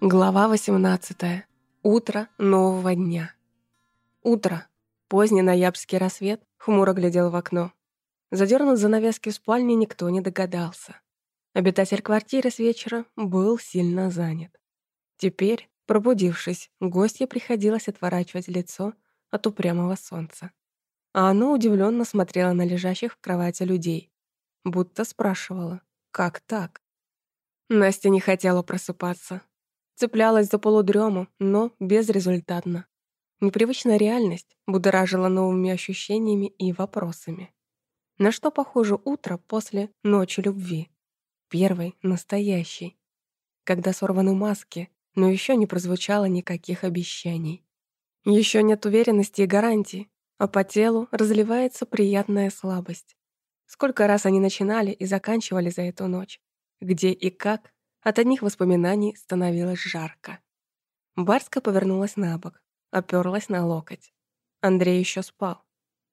Глава 18. Утро нового дня. Утро. Поздний ноябрьский рассвет хмуро глядел в окно. Задернуть занавески в спальне никто не догадался. Обитатель квартиры с вечера был сильно занят. Теперь, пробудившись, гостье приходилось отворачивать лицо от упрямого солнца. А оно удивленно смотрело на лежащих в кровати людей, будто спрашивало, как так? Настя не хотела просыпаться. Цеплялась за полудрему, но безрезультатно. Непривычная реальность будоражила новыми ощущениями и вопросами. На что похоже утро после ночи любви? Первой, настоящей. Когда сорваны маски, но еще не прозвучало никаких обещаний. Еще нет уверенности и гарантий, а по телу разливается приятная слабость. Сколько раз они начинали и заканчивали за эту ночь где и как, от одних воспоминаний становилось жарко. Барска повернулась на бок, оперлась на локоть. Андрей еще спал.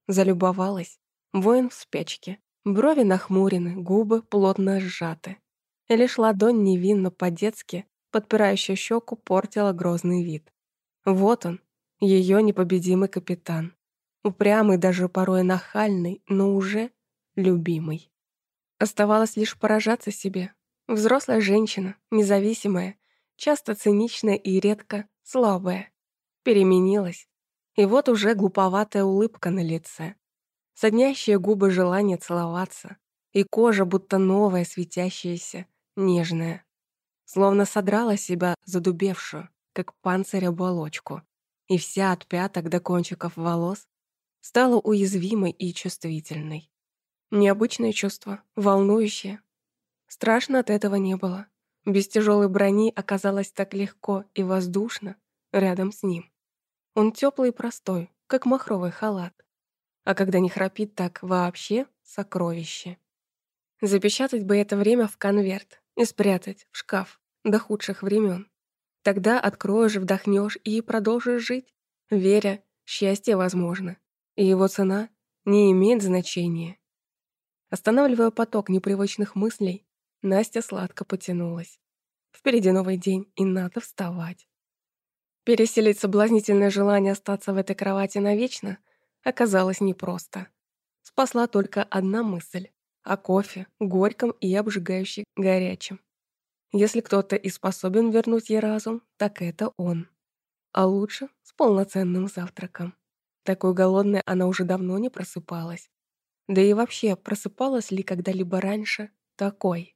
Залюбовалась. Воин в спячке. Брови нахмурены, губы плотно сжаты. И лишь ладонь невинно по-детски, подпирающая щеку, портила грозный вид. Вот он, ее непобедимый капитан. Упрямый, даже порой нахальный, но уже любимый. Оставалось лишь поражаться себе. Взрослая женщина, независимая, часто циничная и редко слабая. Переменилась. И вот уже глуповатая улыбка на лице. Соднящие губы желания целоваться. И кожа будто новая, светящаяся, нежная. Словно содрала себя задубевшую, как панцирь оболочку. И вся от пяток до кончиков волос стала уязвимой и чувствительной. Необычное чувство, волнующее. Страшно от этого не было. Без тяжелой брони оказалось так легко и воздушно рядом с ним. Он теплый и простой, как махровый халат. А когда не храпит так вообще сокровище. Запечатать бы это время в конверт и спрятать в шкаф до худших времен. Тогда откроешь, вдохнешь и продолжишь жить, веря, счастье возможно. И его цена не имеет значения. Останавливая поток непривычных мыслей, Настя сладко потянулась. Впереди новый день, и надо вставать. Переселить соблазнительное желание остаться в этой кровати навечно оказалось непросто. Спасла только одна мысль о кофе, горьком и обжигающе горячем. Если кто-то и способен вернуть ей разум, так это он. А лучше с полноценным завтраком. Такой голодной она уже давно не просыпалась. Да и вообще, просыпалась ли когда-либо раньше такой?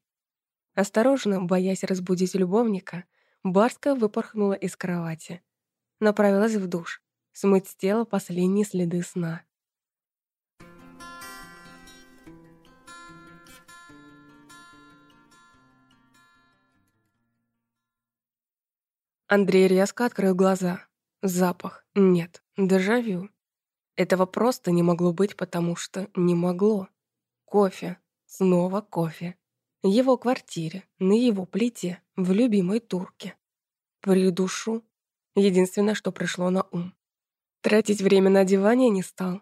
Осторожно, боясь разбудить любовника, Барска выпорхнула из кровати. Направилась в душ, смыть с тела последние следы сна. Андрей резко открыл глаза. Запах. Нет. Дежавю. Этого просто не могло быть, потому что не могло. Кофе. Снова кофе. Его квартире, на его плите, в любимой турке. Придушу. Единственное, что пришло на ум. Тратить время на одевание не стал.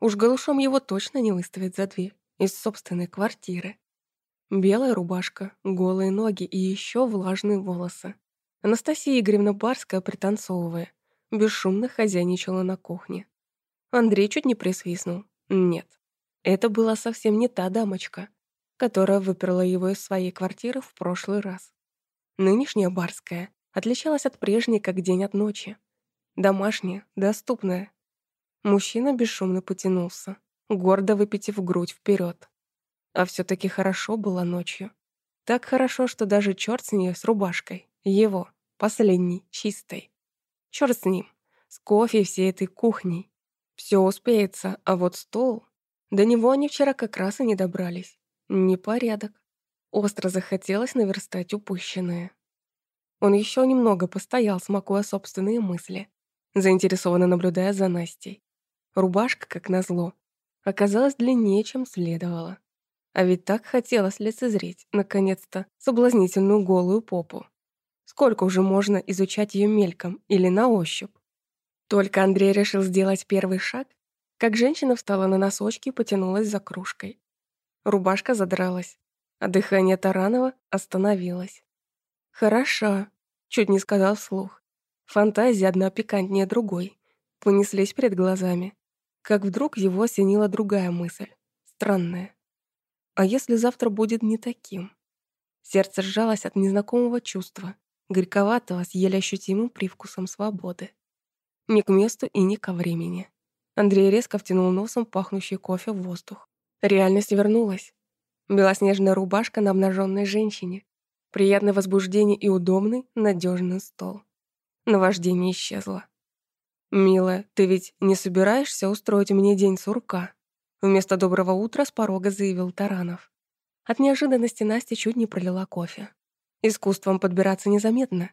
Уж голышом его точно не выставят за дверь из собственной квартиры. Белая рубашка, голые ноги и еще влажные волосы. Анастасия Игоревна Барская, пританцовывая, бесшумно хозяйничала на кухне. Андрей чуть не присвистнул. Нет, это была совсем не та дамочка, которая выперла его из своей квартиры в прошлый раз. Нынешняя барская отличалась от прежней как день от ночи. Домашняя, доступная. Мужчина бесшумно потянулся, гордо выпитив грудь вперед. А все таки хорошо было ночью. Так хорошо, что даже черт с ней с рубашкой. Его, последний, чистой. Черт с ним, с кофе всей этой кухней. Все успеется, а вот стол... До него они вчера как раз и не добрались. Непорядок. Остро захотелось наверстать упущенное. Он еще немного постоял, смакуя собственные мысли, заинтересованно наблюдая за Настей. Рубашка, как назло, оказалась длиннее, чем следовало. А ведь так хотелось лицезреть, наконец-то, соблазнительную голую попу. Сколько уже можно изучать ее мельком или на ощупь? Только Андрей решил сделать первый шаг, как женщина встала на носочки и потянулась за кружкой. Рубашка задралась, а дыхание Таранова остановилось. «Хороша», Чуть не сказал вслух. Фантазии одна пикантнее другой. Понеслись перед глазами. Как вдруг его осенила другая мысль. Странная. А если завтра будет не таким? Сердце сжалось от незнакомого чувства, горьковатого с еле ощутимым привкусом свободы. Ни к месту и ни ко времени. Андрей резко втянул носом пахнущий кофе в воздух. Реальность вернулась. Белоснежная рубашка на обнаженной женщине. Приятное возбуждение и удобный, надежный стол. Наваждение исчезло. «Милая, ты ведь не собираешься устроить мне день сурка?» Вместо доброго утра с порога заявил Таранов. От неожиданности Настя чуть не пролила кофе. Искусством подбираться незаметно.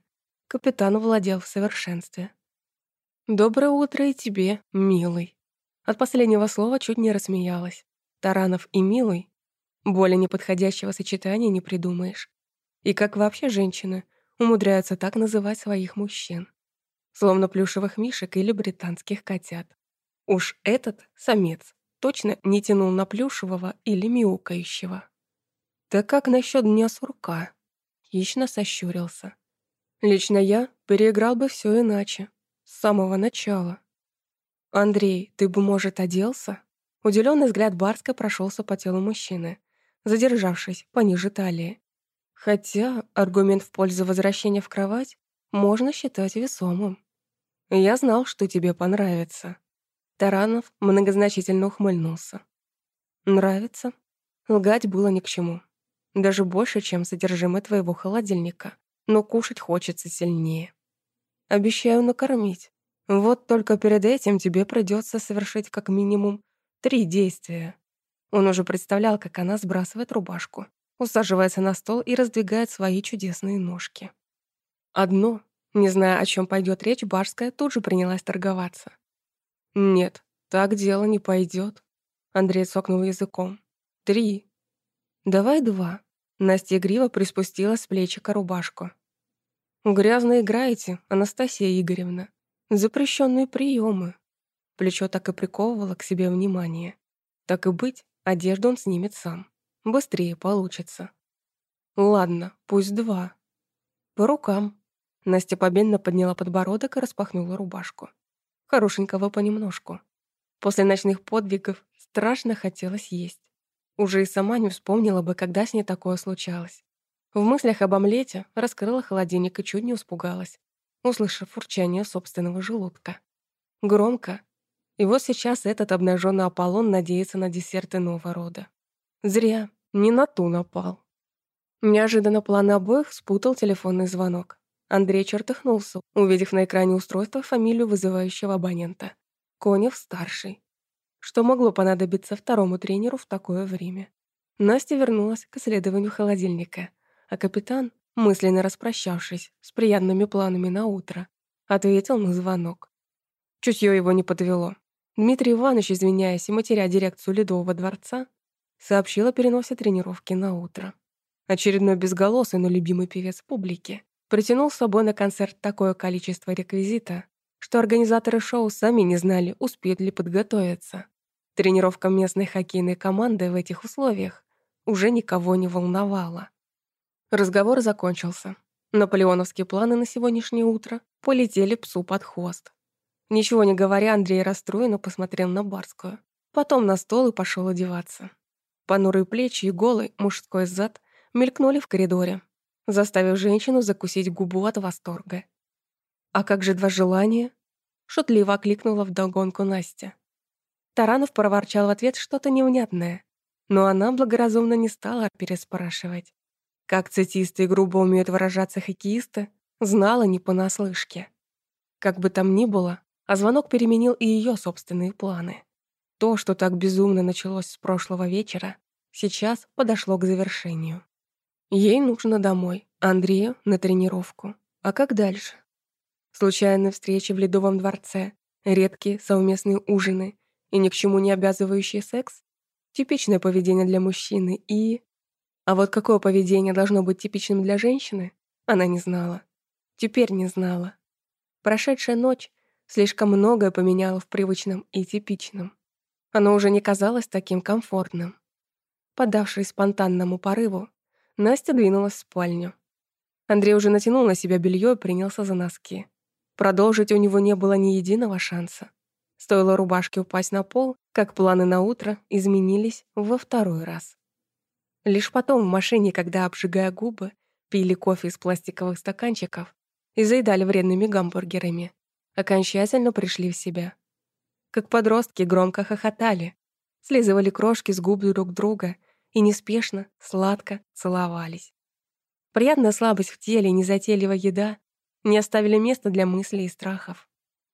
Капитан владел в совершенстве. «Доброе утро и тебе, милый». От последнего слова чуть не рассмеялась. Таранов и милый. Более неподходящего сочетания не придумаешь. И как вообще женщины умудряются так называть своих мужчин? Словно плюшевых мишек или британских котят. Уж этот самец точно не тянул на плюшевого или мяукающего. «Так как насчет дня сурка?» Хищно сощурился. «Лично я переиграл бы все иначе. С самого начала». «Андрей, ты бы, может, оделся?» Уделенный взгляд Барска прошелся по телу мужчины, задержавшись пониже талии. Хотя аргумент в пользу возвращения в кровать можно считать весомым. «Я знал, что тебе понравится», Таранов многозначительно ухмыльнулся. «Нравится?» Лгать было ни к чему. Даже больше, чем содержимое твоего холодильника. Но кушать хочется сильнее. Обещаю накормить. Вот только перед этим тебе придется совершить как минимум три действия. Он уже представлял, как она сбрасывает рубашку, усаживается на стол и раздвигает свои чудесные ножки. Одно, не зная, о чем пойдет речь, Барская тут же принялась торговаться. «Нет, так дело не пойдет. Андрей цокнул языком. «Три». «Давай два». Настя игриво приспустила с плечика рубашку. «Грязно играете, Анастасия Игоревна. Запрещенные приемы. Плечо так и приковывало к себе внимание. Так и быть, одежду он снимет сам. Быстрее получится. Ладно, пусть два. По рукам. Настя победно подняла подбородок и распахнула рубашку хорошенького понемножку. После ночных подвигов страшно хотелось есть. Уже и сама не вспомнила бы, когда с ней такое случалось. В мыслях об омлете раскрыла холодильник и чуть не испугалась, услышав фурчание собственного желудка. Громко. И вот сейчас этот обнаженный Аполлон надеется на десерт иного рода. Зря, не на ту напал. Неожиданно планы обоих спутал телефонный звонок. Андрей чертыхнулся, увидев на экране устройства фамилию вызывающего абонента. Конев-старший. Что могло понадобиться второму тренеру в такое время? Настя вернулась к исследованию холодильника, а капитан, мысленно распрощавшись с приятными планами на утро, ответил на звонок. Чутье его не подвело. Дмитрий Иванович, извиняясь и матеря дирекцию Ледового дворца, сообщил о переносе тренировки на утро. Очередной безголосый, но любимый певец публики притянул с собой на концерт такое количество реквизита, что организаторы шоу сами не знали, успеют ли подготовиться. Тренировка местной хоккейной команды в этих условиях уже никого не волновала. Разговор закончился. Наполеоновские планы на сегодняшнее утро полетели псу под хвост. Ничего не говоря, Андрей расстроенно посмотрел на Барскую. Потом на стол и пошел одеваться. Понурые плечи и голый мужской зад мелькнули в коридоре, заставив женщину закусить губу от восторга. «А как же два желания?» — шутливо окликнула вдогонку Настя. Таранов проворчал в ответ что-то невнятное, но она благоразумно не стала переспрашивать. Как цитисты и грубо умеют выражаться хоккеисты, знала не понаслышке. Как бы там ни было, а звонок переменил и ее собственные планы. То, что так безумно началось с прошлого вечера, сейчас подошло к завершению. Ей нужно домой, Андрею на тренировку. А как дальше? Случайные встречи в Ледовом дворце, редкие совместные ужины и ни к чему не обязывающий секс? Типичное поведение для мужчины и... А вот какое поведение должно быть типичным для женщины, она не знала. Теперь не знала. Прошедшая ночь слишком многое поменяла в привычном и типичном. Оно уже не казалось таким комфортным. Подавшись спонтанному порыву, Настя двинулась в спальню. Андрей уже натянул на себя белье и принялся за носки. Продолжить у него не было ни единого шанса. Стоило рубашке упасть на пол, как планы на утро изменились во второй раз. Лишь потом в машине, когда, обжигая губы, пили кофе из пластиковых стаканчиков и заедали вредными гамбургерами, окончательно пришли в себя. Как подростки громко хохотали, слизывали крошки с губ друг друга и неспешно, сладко целовались. Приятная слабость в теле и незатейливая еда не оставили места для мыслей и страхов.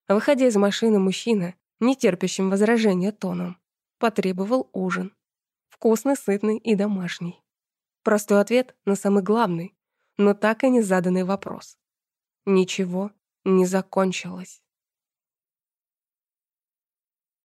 Выходя из машины, мужчина, не терпящим возражения тоном, потребовал ужин. Вкусный, сытный и домашний. Простой ответ на самый главный, но так и не заданный вопрос. Ничего не закончилось.